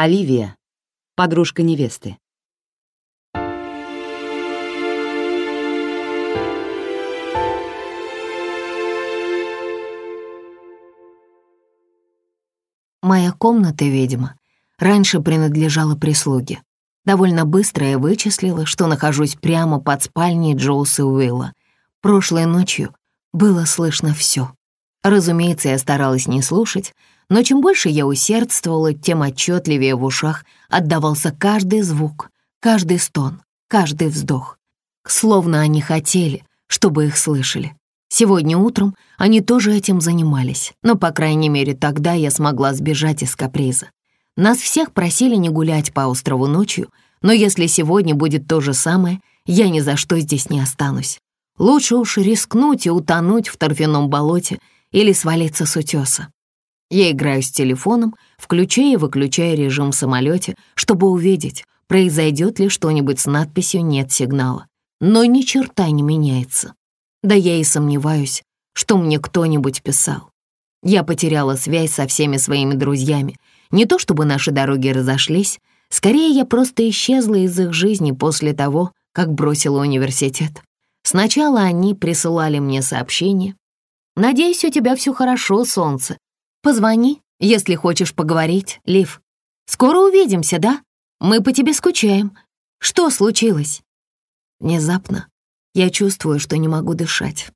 Оливия, подружка невесты. Моя комната, видимо, раньше принадлежала прислуге. Довольно быстро я вычислила, что нахожусь прямо под спальней Джоуса Уилла. Прошлой ночью было слышно все. Разумеется, я старалась не слушать, но чем больше я усердствовала, тем отчетливее в ушах отдавался каждый звук, каждый стон, каждый вздох. Словно они хотели, чтобы их слышали. Сегодня утром они тоже этим занимались, но, по крайней мере, тогда я смогла сбежать из каприза. Нас всех просили не гулять по острову ночью, но если сегодня будет то же самое, я ни за что здесь не останусь. Лучше уж рискнуть и утонуть в торфяном болоте или свалиться с утеса. Я играю с телефоном, включая и выключая режим в самолете, чтобы увидеть, произойдет ли что-нибудь с надписью «нет сигнала». Но ни черта не меняется. Да я и сомневаюсь, что мне кто-нибудь писал. Я потеряла связь со всеми своими друзьями. Не то чтобы наши дороги разошлись, скорее я просто исчезла из их жизни после того, как бросила университет. Сначала они присылали мне сообщения. «Надеюсь, у тебя все хорошо, солнце. Позвони, если хочешь поговорить, Лив. Скоро увидимся, да? Мы по тебе скучаем. Что случилось?» Внезапно я чувствую, что не могу дышать.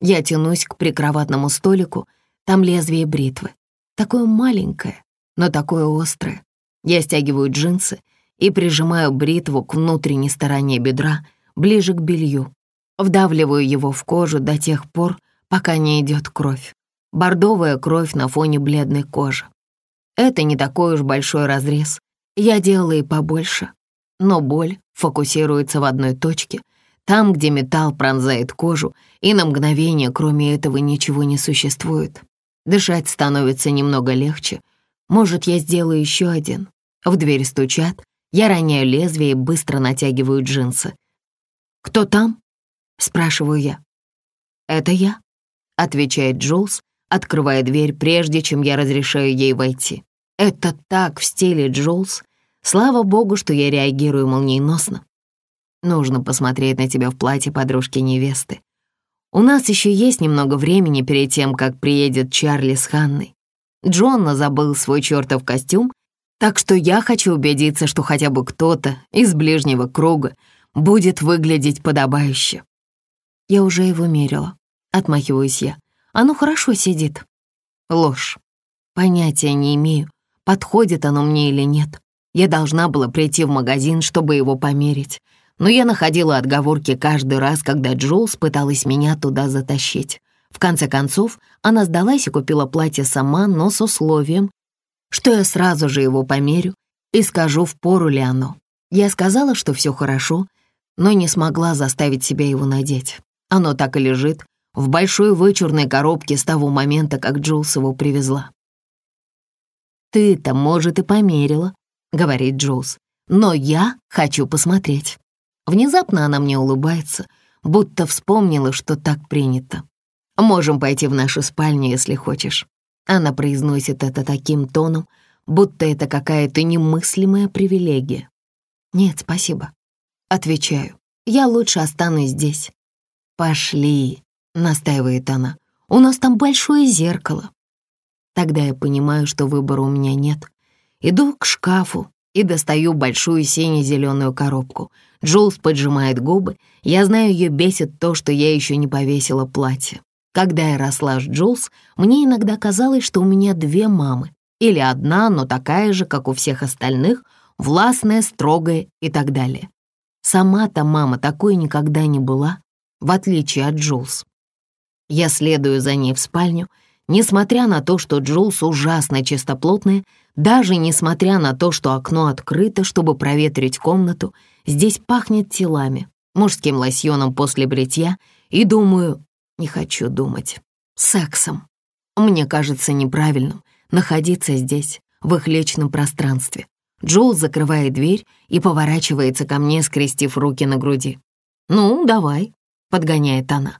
Я тянусь к прикроватному столику, там лезвие бритвы. Такое маленькое, но такое острое. Я стягиваю джинсы и прижимаю бритву к внутренней стороне бедра, ближе к белью. Вдавливаю его в кожу до тех пор, пока не идет кровь. Бордовая кровь на фоне бледной кожи. Это не такой уж большой разрез. Я делала и побольше. Но боль фокусируется в одной точке — там, где металл пронзает кожу, и на мгновение, кроме этого, ничего не существует. Дышать становится немного легче. Может, я сделаю еще один. В дверь стучат, я роняю лезвие и быстро натягиваю джинсы. «Кто там?» — спрашиваю я. «Это я», — отвечает Джулс, открывая дверь, прежде чем я разрешаю ей войти. Это так в стиле Джулс. Слава богу, что я реагирую молниеносно. Нужно посмотреть на тебя в платье подружки-невесты. У нас еще есть немного времени перед тем, как приедет Чарли с Ханной. Джонна забыл свой чертов костюм, так что я хочу убедиться, что хотя бы кто-то из ближнего круга будет выглядеть подобающе. Я уже его мерила. Отмахиваюсь я. Оно хорошо сидит. Ложь. Понятия не имею, подходит оно мне или нет. Я должна была прийти в магазин, чтобы его померить но я находила отговорки каждый раз, когда Джулс пыталась меня туда затащить. В конце концов, она сдалась и купила платье сама, но с условием, что я сразу же его померю и скажу, в пору ли оно. Я сказала, что все хорошо, но не смогла заставить себя его надеть. Оно так и лежит в большой вычурной коробке с того момента, как Джулс его привезла. «Ты-то, может, и померила», — говорит Джулс, «но я хочу посмотреть». Внезапно она мне улыбается, будто вспомнила, что так принято. «Можем пойти в нашу спальню, если хочешь». Она произносит это таким тоном, будто это какая-то немыслимая привилегия. «Нет, спасибо». Отвечаю. «Я лучше останусь здесь». «Пошли», — настаивает она. «У нас там большое зеркало». Тогда я понимаю, что выбора у меня нет. Иду к шкафу и достаю большую сине-зеленую коробку — Джулс поджимает губы. Я знаю, ее бесит то, что я еще не повесила платье. Когда я росла с Джулс, мне иногда казалось, что у меня две мамы. Или одна, но такая же, как у всех остальных, властная, строгая и так далее. Сама-то мама такой никогда не была, в отличие от Джулс. Я следую за ней в спальню, несмотря на то, что Джулс ужасно чистоплотная, даже несмотря на то, что окно открыто, чтобы проветрить комнату, Здесь пахнет телами, мужским лосьоном после бритья, и думаю, не хочу думать, сексом. Мне кажется неправильным находиться здесь, в их личном пространстве. Джоул закрывает дверь и поворачивается ко мне, скрестив руки на груди. «Ну, давай», — подгоняет она.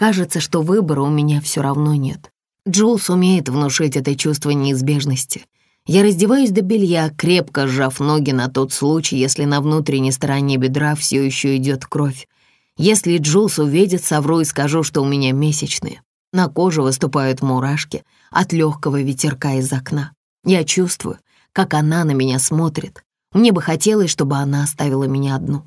Кажется, что выбора у меня все равно нет. Джулс умеет внушить это чувство неизбежности. Я раздеваюсь до белья, крепко сжав ноги на тот случай, если на внутренней стороне бедра все еще идет кровь. Если Джулс увидит, совру и скажу, что у меня месячные. На коже выступают мурашки от легкого ветерка из окна. Я чувствую, как она на меня смотрит. Мне бы хотелось, чтобы она оставила меня одну.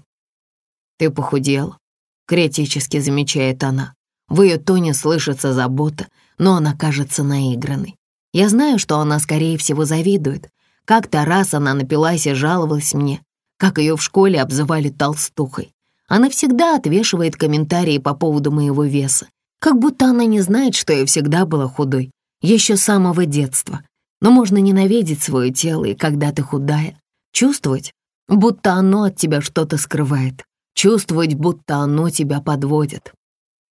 «Ты похудела», — критически замечает она. В ее тоне слышится забота, но она кажется наигранной. Я знаю, что она, скорее всего, завидует. Как-то раз она напилась и жаловалась мне, как ее в школе обзывали толстухой. Она всегда отвешивает комментарии по поводу моего веса, как будто она не знает, что я всегда была худой, еще с самого детства. Но можно ненавидеть свое тело, и когда ты худая, чувствовать, будто оно от тебя что-то скрывает, чувствовать, будто оно тебя подводит.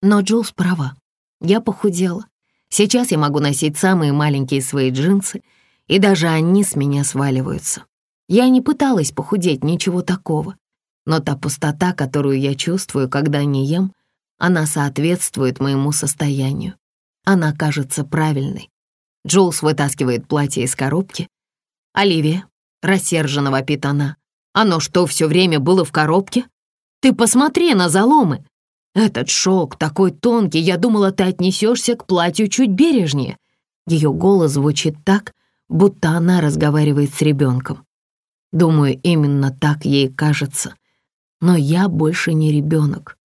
Но Джулс права. Я похудела, Сейчас я могу носить самые маленькие свои джинсы, и даже они с меня сваливаются. Я не пыталась похудеть, ничего такого. Но та пустота, которую я чувствую, когда не ем, она соответствует моему состоянию. Она кажется правильной. Джулс вытаскивает платье из коробки. «Оливия», — рассерженно вопит она, «оно что, все время было в коробке? Ты посмотри на заломы!» Этот шелк такой тонкий, я думала, ты отнесешься к платью чуть бережнее. Ее голос звучит так, будто она разговаривает с ребенком. Думаю, именно так ей кажется. Но я больше не ребенок.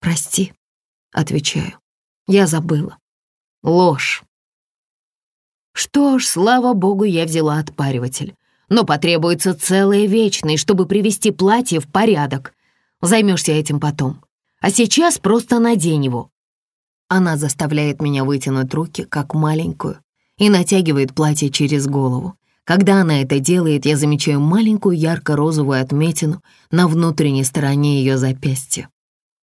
Прости, отвечаю. Я забыла. Ложь. Что ж, слава богу, я взяла отпариватель. Но потребуется целая вечность, чтобы привести платье в порядок. Займешься этим потом. А сейчас просто надень его». Она заставляет меня вытянуть руки, как маленькую, и натягивает платье через голову. Когда она это делает, я замечаю маленькую ярко-розовую отметину на внутренней стороне ее запястья.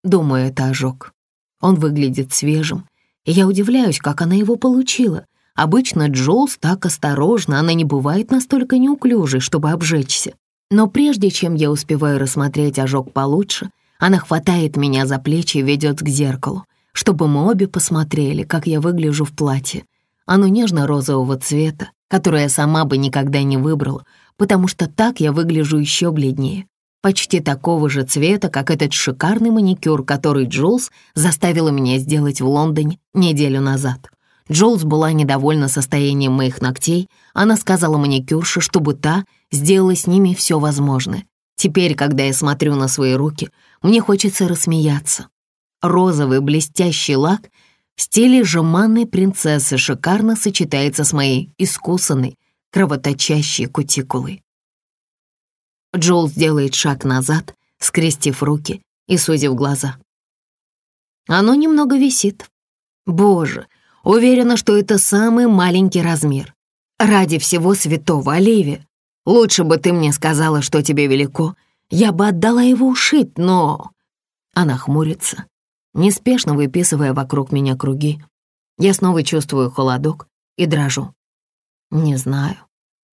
Думаю, это ожог. Он выглядит свежим, и я удивляюсь, как она его получила. Обычно Джоулс так осторожно, она не бывает настолько неуклюжей, чтобы обжечься. Но прежде чем я успеваю рассмотреть ожог получше, она хватает меня за плечи и ведет к зеркалу, чтобы мы обе посмотрели, как я выгляжу в платье. Оно нежно-розового цвета, которое я сама бы никогда не выбрала, потому что так я выгляжу еще бледнее. Почти такого же цвета, как этот шикарный маникюр, который Джулс заставила меня сделать в Лондоне неделю назад. Джулс была недовольна состоянием моих ногтей. Она сказала маникюрше, чтобы та сделала с ними все возможное. Теперь, когда я смотрю на свои руки, мне хочется рассмеяться. Розовый блестящий лак в стиле жеманной принцессы шикарно сочетается с моей искусанной, кровоточащей кутикулой. Джоул сделает шаг назад, скрестив руки и сузив глаза. Оно немного висит. Боже, уверена, что это самый маленький размер. Ради всего святого, Оливия, лучше бы ты мне сказала, что тебе велико, я бы отдала его ушить, но...» Она хмурится, неспешно выписывая вокруг меня круги. Я снова чувствую холодок и дрожу. Не знаю.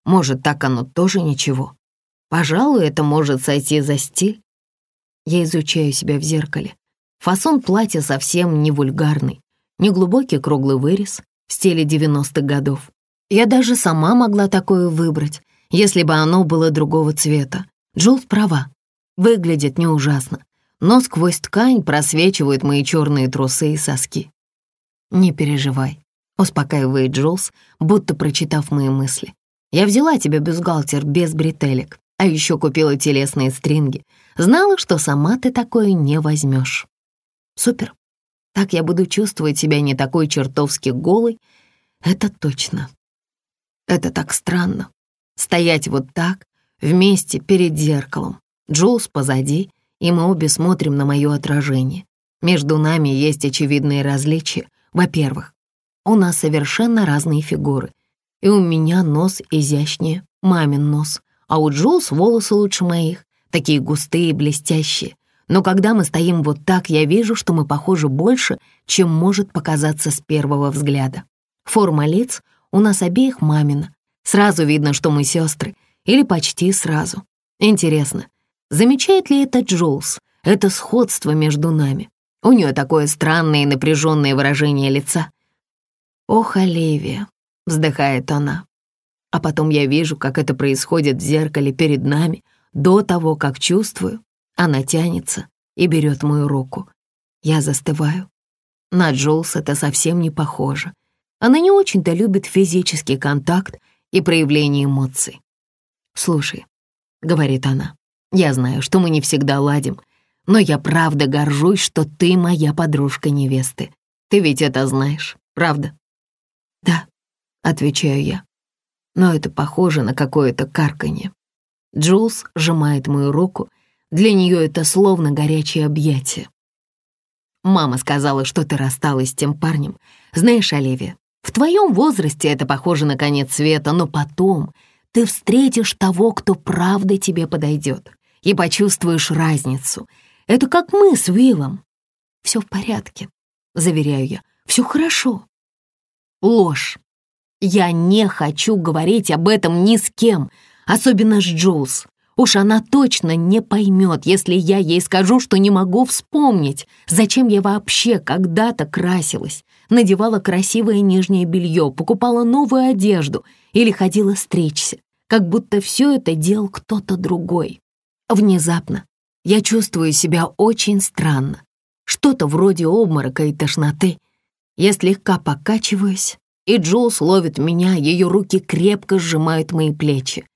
Может, так оно тоже ничего. Пожалуй, это может сойти за стиль. Я изучаю себя в зеркале. Фасон платья совсем не вульгарный. Неглубокий круглый вырез в стиле 90-х годов. Я даже сама могла такое выбрать, если бы оно было другого цвета. Джулс права. Выглядит не ужасно, но сквозь ткань просвечивают мои черные трусы и соски. «Не переживай», — успокаивает Джулс, будто прочитав мои мысли. «Я взяла тебе бюстгальтер без бретелек, а еще купила телесные стринги. Знала, что сама ты такое не возьмешь». «Супер. Так я буду чувствовать себя не такой чертовски голой. Это точно. Это так странно. Стоять вот так, вместе перед зеркалом. Джулс позади, и мы обе смотрим на мое отражение. Между нами есть очевидные различия. Во-первых, у нас совершенно разные фигуры. И у меня нос изящнее, мамин нос, а у Джулс волосы лучше моих, такие густые и блестящие. Но когда мы стоим вот так, я вижу, что мы похожи больше, чем может показаться с первого взгляда. Форма лиц у нас обеих мамина. Сразу видно, что мы сестры, или почти сразу. Интересно, замечает ли это Джулс, это сходство между нами? У нее такое странное и напряженное выражение лица. «Ох, Оливия», — вздыхает она, А потом я вижу, как это происходит в зеркале перед нами, до того, как чувствую, она тянется и берет мою руку. Я застываю. На Джулс это совсем не похоже. Она не очень-то любит физический контакт и проявление эмоций. «Слушай», — говорит она, — «я знаю, что мы не всегда ладим, но я правда горжусь, что ты моя подружка невесты. Ты ведь это знаешь, правда?» «Да», — отвечаю я, но это похоже на какое-то карканье. Джулс сжимает мою руку, для нее это словно горячее объятие. «Мама сказала, что ты рассталась с тем парнем. Знаешь, Оливия, в твоем возрасте это похоже на конец света, но потом ты встретишь того, кто правда тебе подойдет, и почувствуешь разницу. Это как мы с Уиллом. Все в порядке, заверяю я, все хорошо. Ложь. Я не хочу говорить об этом ни с кем, особенно с Джулс. Уж она точно не поймет, если я ей скажу, что не могу вспомнить, зачем я вообще когда-то красилась, надевала красивое нижнее белье, покупала новую одежду или ходила стричься, как будто все это делал кто-то другой. Внезапно я чувствую себя очень странно, что-то вроде обморока и тошноты. Я слегка покачиваюсь, и Джулс ловит меня, ее руки крепко сжимают мои плечи.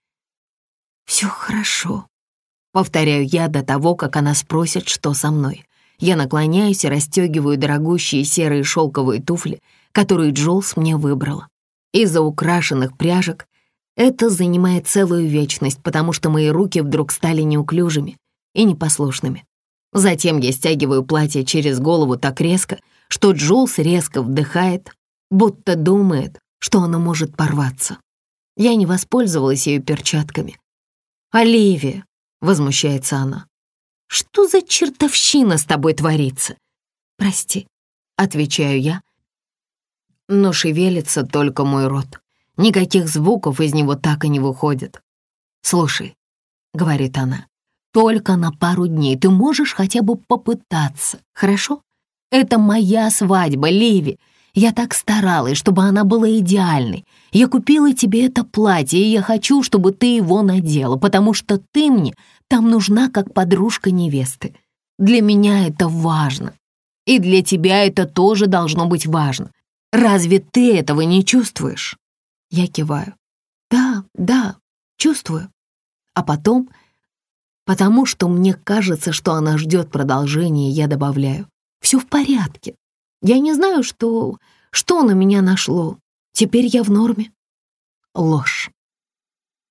«Все хорошо», — повторяю я до того, как она спросит, что со мной. Я наклоняюсь и расстегиваю дорогущие серые шелковые туфли, которые Джулс мне выбрала. Из-за украшенных пряжек это занимает целую вечность, потому что мои руки вдруг стали неуклюжими и непослушными. Затем я стягиваю платье через голову так резко, что Джулс резко вдыхает, будто думает, что оно может порваться. Я не воспользовалась ее перчатками, «Оливия!» — возмущается она. «Что за чертовщина с тобой творится?» «Прости», — отвечаю я. Но шевелится только мой рот. Никаких звуков из него так и не выходит. «Слушай», — говорит она, — «только на пару дней ты можешь хотя бы попытаться, хорошо? Это моя свадьба, Ливи, я так старалась, чтобы она была идеальной. Я купила тебе это платье, и я хочу, чтобы ты его надела, потому что ты мне там нужна как подружка невесты. Для меня это важно. И для тебя это тоже должно быть важно. Разве ты этого не чувствуешь?» Я киваю. «Да, да, чувствую». А потом, потому что мне кажется, что она ждет продолжения, я добавляю. «Все в порядке. Я не знаю, что... что на меня нашло. Теперь я в норме. Ложь.